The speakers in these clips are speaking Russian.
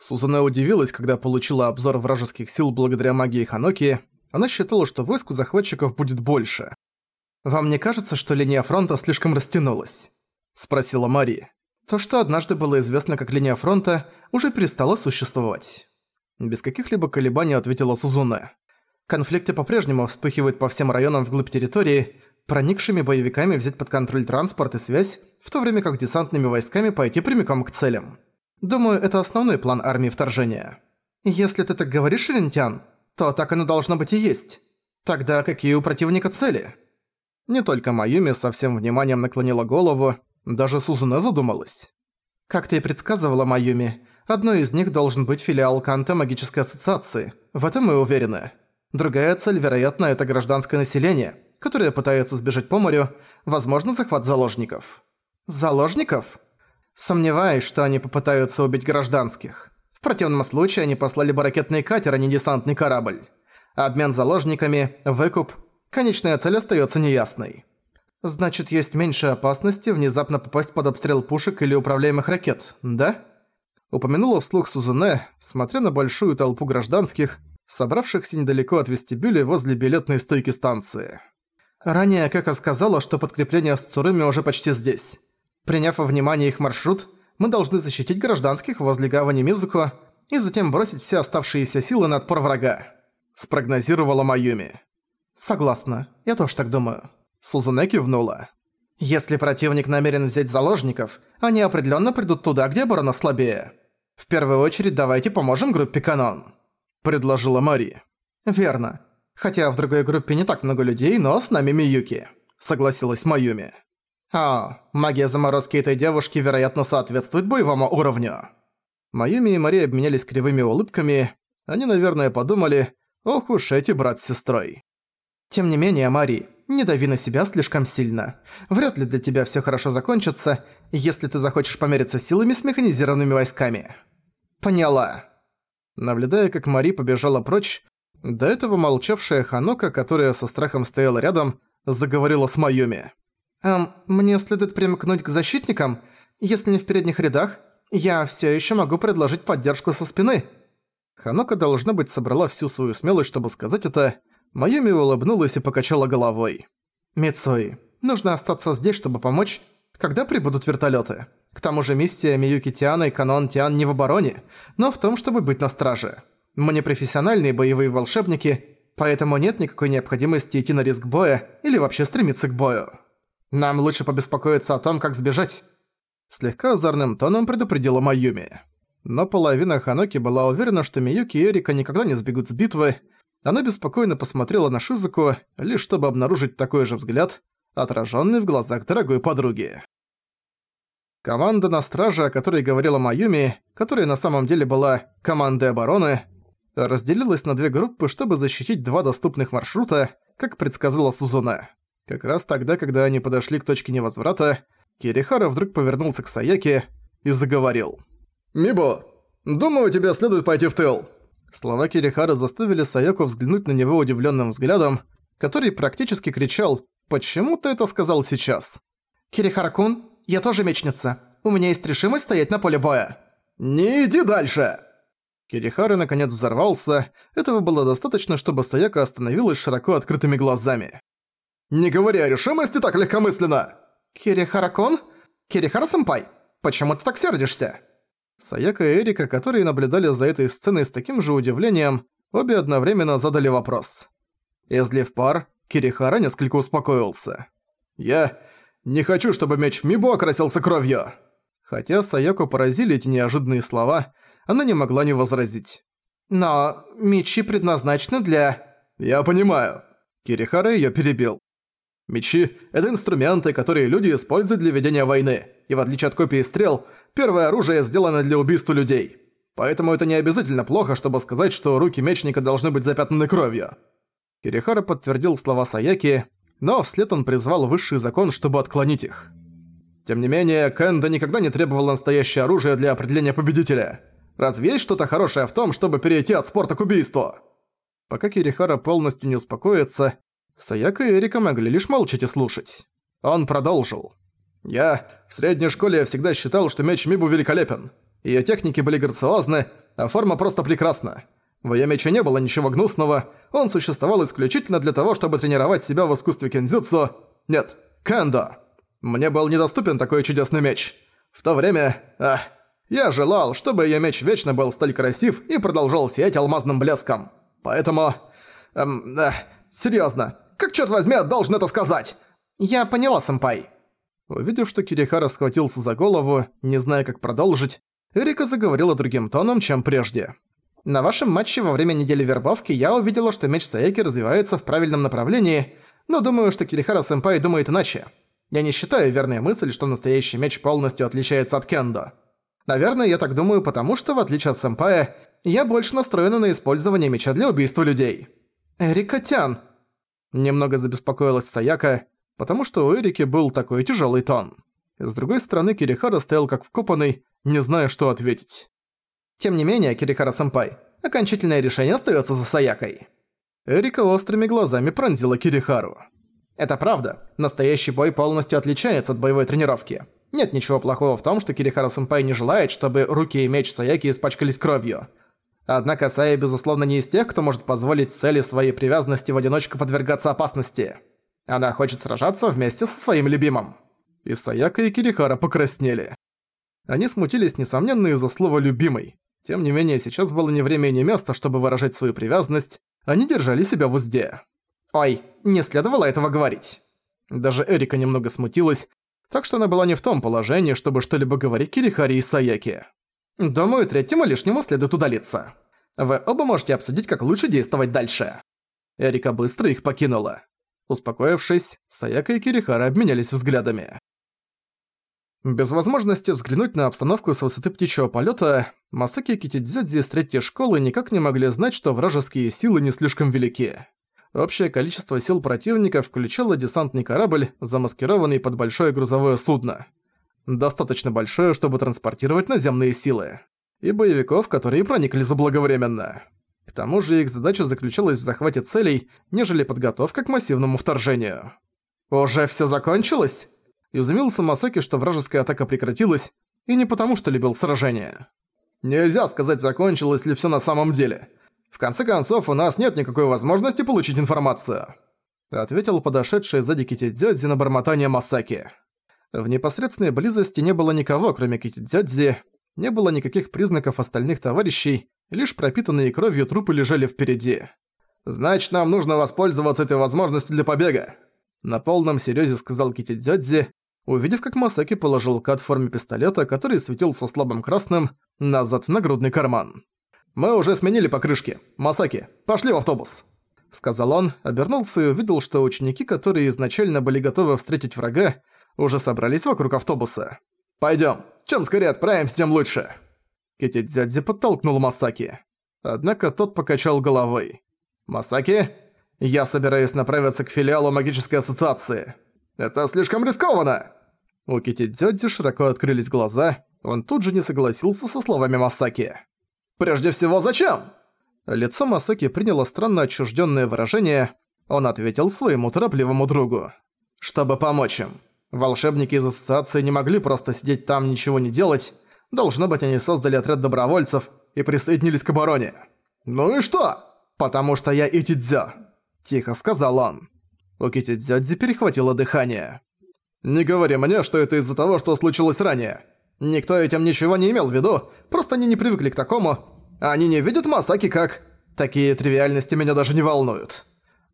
Сузуне удивилась, когда получила обзор вражеских сил благодаря магии Ханоки. Она считала, что войск у захватчиков будет больше. «Вам не кажется, что линия фронта слишком растянулась?» – спросила Мари. «То, что однажды было известно как линия фронта, уже перестало существовать». Без каких-либо колебаний ответила Сузуне. Конфликты по-прежнему вспыхивают по всем районам вглубь территории, проникшими боевиками взять под контроль транспорт и связь, в то время как десантными войсками пойти прямиком к целям. Думаю, это основной план армии вторжения. Если ты так говоришь, Рентян, то так оно должно быть и есть. Тогда какие у противника цели? Не только Майюми со всем вниманием наклонила голову, даже Сузуне задумалась. Как ты и предсказывала, Майюми, одной из них должен быть филиал Канта Магической Ассоциации. В этом мы уверены. Другая цель, вероятно, это гражданское население, которое пытается сбежать по морю, возможно, захват заложников. Заложников? Сомневаюсь, что они попытаются убить гражданских. В противном случае они послали бы ракетный катер, а не десантный корабль. Обмен заложниками, выкуп, конечная цель остается неясной. Значит, есть меньше опасности внезапно попасть под обстрел пушек или управляемых ракет, да? Упомянула вслух Сузуне, смотря на большую толпу гражданских, собравшихся недалеко от вестибюля возле билетной стойки станции. Ранее Кека сказала, что подкрепление с Цурыми уже почти здесь. Приняв во внимание их маршрут, мы должны защитить гражданских возле гавани Мизуко и затем бросить все оставшиеся силы на отпор врага», – спрогнозировала Майюми. «Согласна, я тоже так думаю». Сузуне кивнула. «Если противник намерен взять заложников, они определенно придут туда, где оборона слабее. В первую очередь давайте поможем группе Канон», – предложила Мари. «Верно. Хотя в другой группе не так много людей, но с нами Миюки», – согласилась Майюми. «А, магия заморозки этой девушки, вероятно, соответствует боевому уровню». Майюми и Мари обменялись кривыми улыбками. Они, наверное, подумали, ох уж эти брат с сестрой. «Тем не менее, Мари, не дави на себя слишком сильно. Вряд ли для тебя все хорошо закончится, если ты захочешь помериться силами с механизированными войсками». «Поняла». Наблюдая, как Мари побежала прочь, до этого молчавшая Ханока, которая со страхом стояла рядом, заговорила с Майюми. «Эм, мне следует примкнуть к защитникам? Если не в передних рядах, я всё ещё могу предложить поддержку со спины». Ханока, должно быть, собрала всю свою смелость, чтобы сказать это. Майами улыбнулась и покачала головой. «Мицуи, нужно остаться здесь, чтобы помочь, когда прибудут вертолёты. К тому же миссия Миюки Тиана и Канон Тиан не в обороне, но в том, чтобы быть на страже. Мы не профессиональные боевые волшебники, поэтому нет никакой необходимости идти на риск боя или вообще стремиться к бою». Нам лучше побеспокоиться о том, как сбежать». Слегка озорным тоном предупредила Майюми. Но половина Ханоки была уверена, что Миюки и Эрика никогда не сбегут с битвы. Она беспокойно посмотрела на Шизуку, лишь чтобы обнаружить такой же взгляд, отраженный в глазах дорогой подруги. Команда на страже, о которой говорила Майюми, которая на самом деле была командой обороны, разделилась на две группы, чтобы защитить два доступных маршрута, как предсказала Сузуна. Как раз тогда, когда они подошли к точке невозврата, Кирихара вдруг повернулся к Саяке и заговорил. «Мибо, думаю, тебе следует пойти в тыл». Слова Кирихара заставили Саяку взглянуть на него удивленным взглядом, который практически кричал «Почему ты это сказал сейчас?» «Кирихара-кун, я тоже мечница. У меня есть решимость стоять на поле боя». «Не иди дальше!» Кирихара наконец взорвался. Этого было достаточно, чтобы Саяка остановилась широко открытыми глазами. Не говори о решимости так легкомысленно!» «Кирихара-кун? Кирихара-сэмпай, почему ты так сердишься?» Саяка и Эрика, которые наблюдали за этой сценой с таким же удивлением, обе одновременно задали вопрос. Излив пар, Кирихара несколько успокоился. «Я не хочу, чтобы меч Мибо окрасился кровью!» Хотя Саяку поразили эти неожиданные слова, она не могла не возразить. «Но мечи предназначены для...» «Я понимаю». Кирихара её перебил. Мечи — это инструменты, которые люди используют для ведения войны, и в отличие от копий стрел, первое оружие сделано для убийства людей. Поэтому это не обязательно плохо, чтобы сказать, что руки мечника должны быть запятнаны кровью. Кирихара подтвердил слова Саяки, но вслед он призвал высший закон, чтобы отклонить их. Тем не менее, Кэнда никогда не требовал настоящее оружие для определения победителя. Разве есть что-то хорошее в том, чтобы перейти от спорта к убийству? Пока Кирихара полностью не успокоится, Саяка и Эрика могли лишь молчать и слушать. Он продолжил. «Я в средней школе всегда считал, что меч Мибу великолепен. Её техники были грациозны, а форма просто прекрасна. В её мече не было ничего гнусного, он существовал исключительно для того, чтобы тренировать себя в искусстве кендзюцу. Нет, кендо. Мне был недоступен такой чудесный меч. В то время... Ах, я желал, чтобы её меч вечно был столь красив и продолжал сиять алмазным блеском. Поэтому... Эм, да, серьёзно, как, чёрт возьми, должен это сказать? Я поняла, сэмпай. Увидев, что Кирихара схватился за голову, не зная, как продолжить, Эрика заговорила другим тоном, чем прежде. На вашем матче во время недели вербовки я увидела, что меч Саеки развивается в правильном направлении, но думаю, что Кирихара-сэмпай думает иначе. Я не считаю верной мысль, что настоящий меч полностью отличается от кендо. Наверное, я так думаю, потому что, в отличие от сэмпая, я больше настроена на использование меча для убийства людей. Эрика-тян. Немного забеспокоилась Саяка, потому что у Эрики был такой тяжелый тон. С другой стороны, Кирихара стоял как вкопанный, не зная, что ответить. Тем не менее, Кирихара-сэмпай, окончательное решение остается за Саякой. Эрика острыми глазами пронзила Кирихару. Это правда. Настоящий бой полностью отличается от боевой тренировки. Нет ничего плохого в том, что Кирихара-сэмпай не желает, чтобы руки и меч Саяки испачкались кровью. Однако Сая, безусловно, не из тех, кто может позволить цели своей привязанности в одиночку подвергаться опасности. Она хочет сражаться вместе со своим любимым. И Саяка и Кирихара покраснели. Они смутились, несомненно, из-за слова «любимый». Тем не менее, сейчас было не время и не место, чтобы выражать свою привязанность, они держали себя в узде. «Ой, не следовало этого говорить». Даже Эрика немного смутилась, так что она была не в том положении, чтобы что-либо говорить Кирихари и Саяки. «Думаю, третьему лишнему следует удалиться. Вы оба можете обсудить, как лучше действовать дальше». Эрика быстро их покинула. Успокоившись, Саяка и Кирихара обменялись взглядами. Без возможности взглянуть на обстановку с высоты птичьего полета, Масаки и Китидзёдзи из третьей школы никак не могли знать, что вражеские силы не слишком велики. Общее количество сил противника включало десантный корабль, замаскированный под большое грузовое судно. Достаточно большое, чтобы транспортировать наземные силы. И боевиков, которые проникли заблаговременно. К тому же их задача заключалась в захвате целей, нежели подготовка к массивному вторжению. «Уже всё закончилось?» Изумился Масаки, что вражеская атака прекратилась, и не потому, что любил сражение. Нельзя сказать, закончилось ли всё на самом деле. В конце концов, у нас нет никакой возможности получить информацию. Ответил подошедший сзади Китидзёдзи на бормотание Масаки. В непосредственной близости не было никого, кроме Китидзёдзи, не было никаких признаков остальных товарищей, лишь пропитанные кровью трупы лежали впереди. «Значит, нам нужно воспользоваться этой возможностью для побега», на полном серьёзе сказал Китидзёдзи, увидев, как Масаки положил кат в форме пистолета, который светился слабым красным, назад в нагрудный карман. «Мы уже сменили покрышки. Масаки, пошли в автобус!» Сказал он, обернулся и увидел, что ученики, которые изначально были готовы встретить врага, уже собрались вокруг автобуса. «Пойдём. Чем скорее отправимся, тем лучше!» Китидзядзи подтолкнул Масаки. Однако тот покачал головой. «Масаки, я собираюсь направиться к филиалу магической ассоциации. Это слишком рискованно!» У Китидзёдзи широко открылись глаза, он тут же не согласился со словами Масаки. «Прежде всего, зачем?» Лицо Масаки приняло странно отчуждённое выражение, он ответил своему торопливому другу. «Чтобы помочь им. Волшебники из ассоциации не могли просто сидеть там ничего не делать, должно быть они создали отряд добровольцев и присоединились к обороне. Ну и что? Потому что я Итидзё», – тихо сказал он. У Китидзёдзи перехватило дыхание. «Не говори мне, что это из-за того, что случилось ранее. Никто этим ничего не имел в виду, просто они не привыкли к такому. Они не видят Масаки как... Такие тривиальности меня даже не волнуют».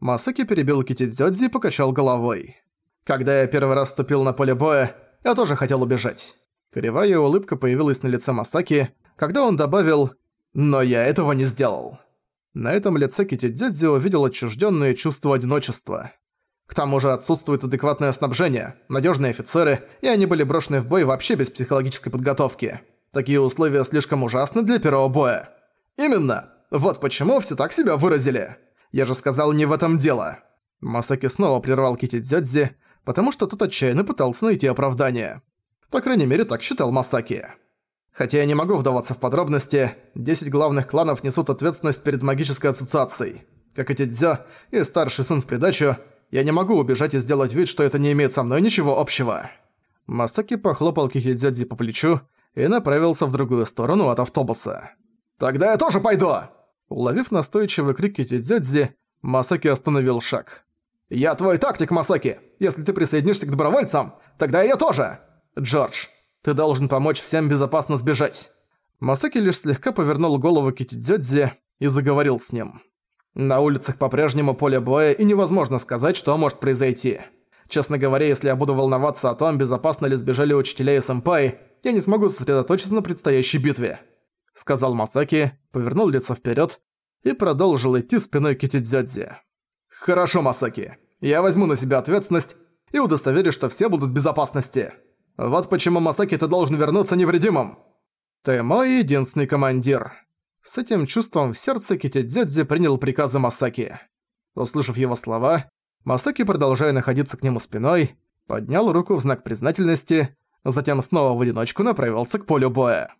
Масаки перебил Китидзёдзи и покачал головой. «Когда я первый раз вступил на поле боя, я тоже хотел убежать». Кривая улыбка появилась на лице Масаки, когда он добавил «Но я этого не сделал». На этом лице Китидзёдзи увидел отчуждённое чувство одиночества. К тому же отсутствует адекватное снабжение, надежные офицеры, и они были брошены в бой вообще без психологической подготовки. Такие условия слишком ужасны для первого боя. Именно! Вот почему все так себя выразили. Я же сказал, не в этом дело. Масаки снова прервал Кити Дзёдзи, потому что тот отчаянно пытался найти оправдание. По крайней мере, так считал Масаки. Хотя я не могу вдаваться в подробности, 10 главных кланов несут ответственность перед магической ассоциацией. Как эти Дзё и старший сын в придачу – я не могу убежать и сделать вид, что это не имеет со мной ничего общего». Масаки похлопал Кихидзёдзи по плечу и направился в другую сторону от автобуса. «Тогда я тоже пойду!» Уловив настойчивый крик Китидзёдзи, Масаки остановил шаг. «Я твой тактик, Масаки! Если ты присоединишься к добровольцам, тогда и я тоже! Джордж, ты должен помочь всем безопасно сбежать!» Масаки лишь слегка повернул голову Китидзёдзи и заговорил с ним. «На улицах по-прежнему поле боя, и невозможно сказать, что может произойти. Честно говоря, если я буду волноваться о том, безопасно ли сбежали учителя и сэмпай, я не смогу сосредоточиться на предстоящей битве», — сказал Масаки, повернул лицо вперед и продолжил идти спиной Китидзёдзи. «Хорошо, Масаки. Я возьму на себя ответственность и удостоверюсь, что все будут в безопасности. Вот почему, Масаки, ты должен вернуться невредимым. Ты мой единственный командир». С этим чувством в сердце Китидзёдзи принял приказы Масаки. Услышав его слова, Масаки, продолжая находиться к нему спиной, поднял руку в знак признательности, затем снова в одиночку направился к полю боя.